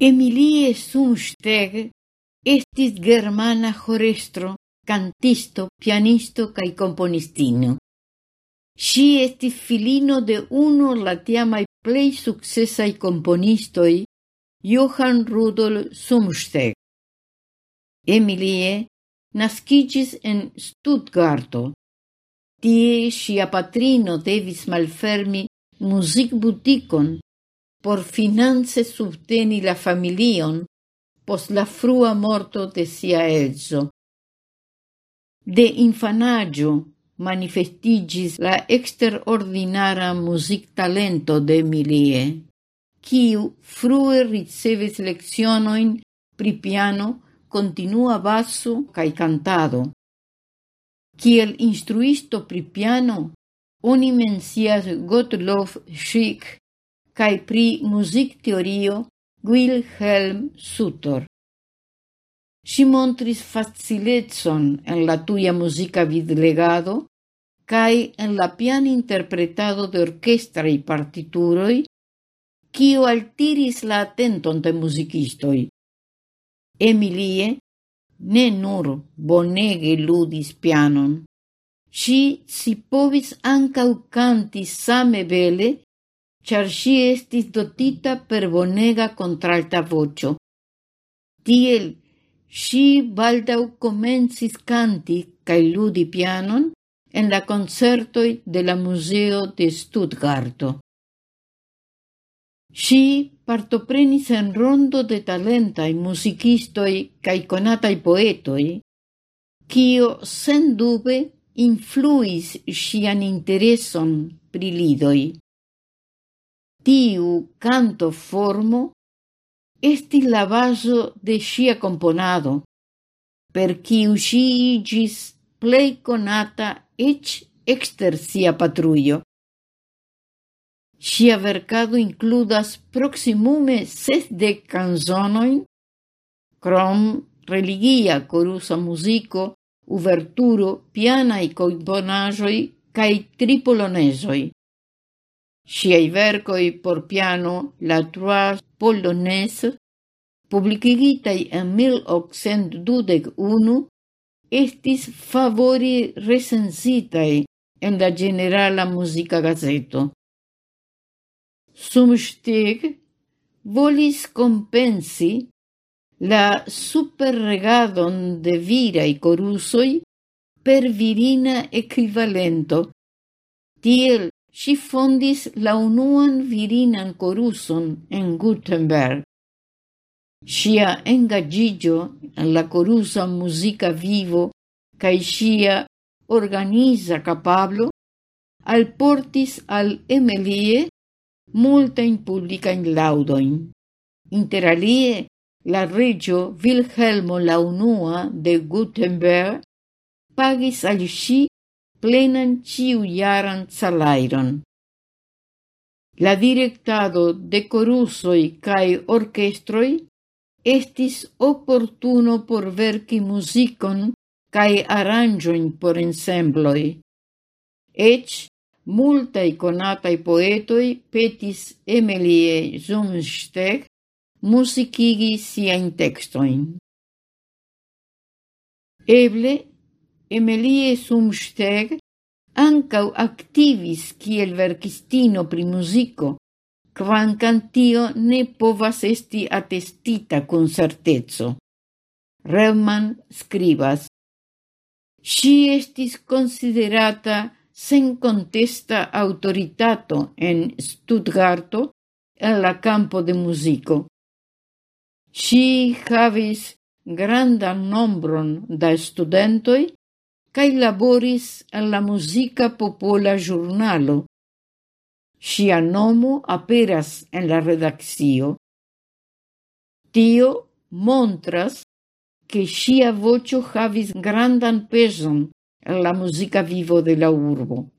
Emilie Sumsteg estis germana horestro, cantisto, pianisto cae componistino. Si estis filino de uno la tiamaj plej sukcesaj komponistoj, Johann Rudolf Sumsteg. Emilie nascigis en Stuttgarto. Tie sia patrino devis malfermi muzikbutikon por finance subteni la familion pos la frua morto de sia elzo. De infanaggio manifestigis la extraordinara music talento de Emilie, quiu frue ricevis leccionoin pri piano, continua basso cae cantado. Ciel instruisto pri piano, oni mencias Gottlob Schick cae pri muzikteorio Wilhelm Sutor. Si montris facilecon en la tuia musica vidlegado cae en la pian interpretado de orchestra i partituroi, quio altiris la atenton de musicistoi. Emilie ne nur bonege ludis pianon, si si povis ancau canti same bele char si estis dotita per bonega contralta vocio. Tiel, si baldau comencis canti cae ludi pianon en la concertoi de la Museo de Stuttgarto. Si partoprenis en rondo de talentai musicistoi cae conatai poetoi, cio sen dube influis sian intereson pri lidoi tiu canto formo esti la baso de sia componado, per quiu si igis plei conata ec exter sia patruio. Sia vercado includas proximume sesdec canzonoin, crom religia corusa musico, uverturo, pianae componajoi cae tripolonesoi. Sciai vercoi por piano la trois polonaise, publicigitai en 1821, estis favori recensitai en la generala musica gazeto. Sumsteg volis compensi la superregadon de virai corusoi per virina equivalento, tiel si fondis la unuan virinan coruson en Gutenberg. Sia engagigio en la corusa musica vivo cae sia organiza capablo alportis al Emelie multen publica in laŭdojn. Interalie, la regio Wilhelmo la unua de Gutenberg pagis al ŝi plenan ĉiujaran salairon. La directado de corusoi cae orchestroi estis opportuno por verci musicon cae arrangioin por ensembloi. Ec multai conatai poetoi petis Emilie Zumsteg musicigi siain textoin. Eble Emilie Sumsteg ancau activis kiel verkistino pri muziko, quancam tio ne povas esti attestita con certezzo. Reumann scribas. Si estis considerata sen contesta autoritato en Stuttgarto en la campo de musico. Si havis grandan nombron da studentoi cae laboris en la Musica Popola Giornalo. Sia nomo aperas en la redaccio. Tio montras che sia vocio havis grandan peson en la musica vivo de la urbo.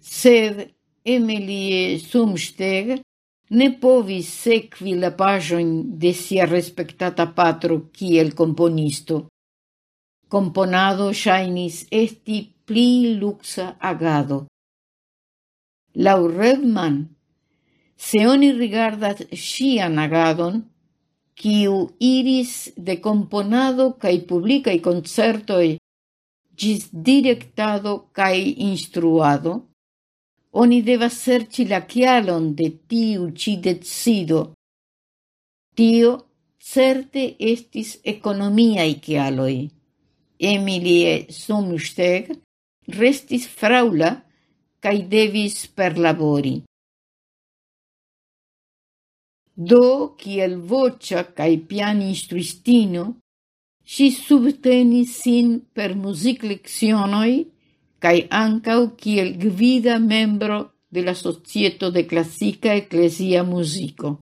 Sed Emilie Sumsteg ne povis sekvi la pagion de sia respectata patro kiel componisto componado shainis esti pli luxa agado. Lau Redman, se oni rigardas ŝian agadon, quiu iris de componado cae publicae concertoi gis directado cae instruado, oni deva serci la chialon de tiu ci decido. Tio certe estis economiae chialoi. Emilie Sumsteg restis fraula cae devis perlabori. Do, kiel voce cae pian instruistino, si subtenis sin per music leccionoi cae ancau kiel gvida membro de la Societo de Classica Ecclesia Musico.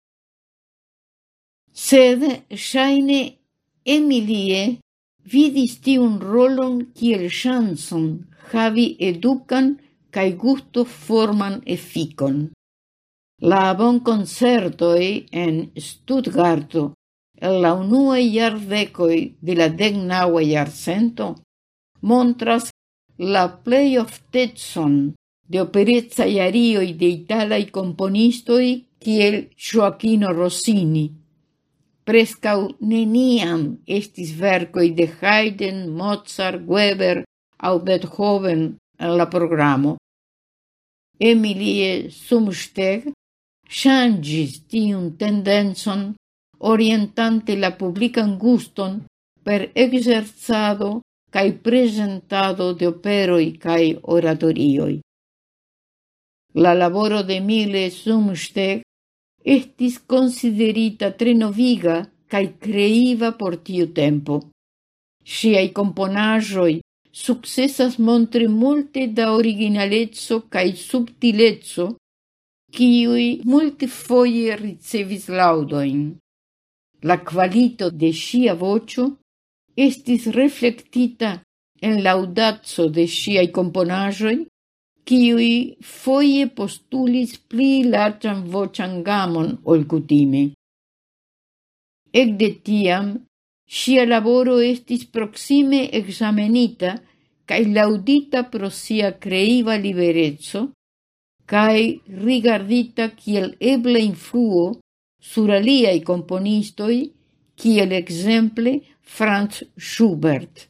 Sed shaine, Emilie vidis tiun rolon kiel ŝancon havi edukan kaj gusto forman efikon. La bon concertoi en Stuttgarto el la unuaj jardekoj de la degnaue jarcento montras la plej oftecon de operecaj arioj de italai componistoi kiel Joaquino Rossini, prescau neniam estis vercoi de Haydn, Mozart, Weber au Beethoven en la programo. Emilie Sumsteg changis tiun tendenzon orientante la publican guston per exerzado cae presentado de operoi cae oratorioi. La laboro de Mile Sumsteg estis considerita tre noviga cae creiva por tiu tempo. Siai componajoi successas montre multe da originalezzo cae subtilezzo, ciui multe foie ricevis laudoin. La qualito de sia vocio estis reflectita en laudazzo de sciai componajoi kiui foie postulis pli larĝan vocian gamon ol cutime. Ec de tiam sia laboro estis proxime examenita cae laudita pro sia creiva liberezzo cae rigardita kiel eble influo sur aliai componistoi kiel exemple Franz Schubert.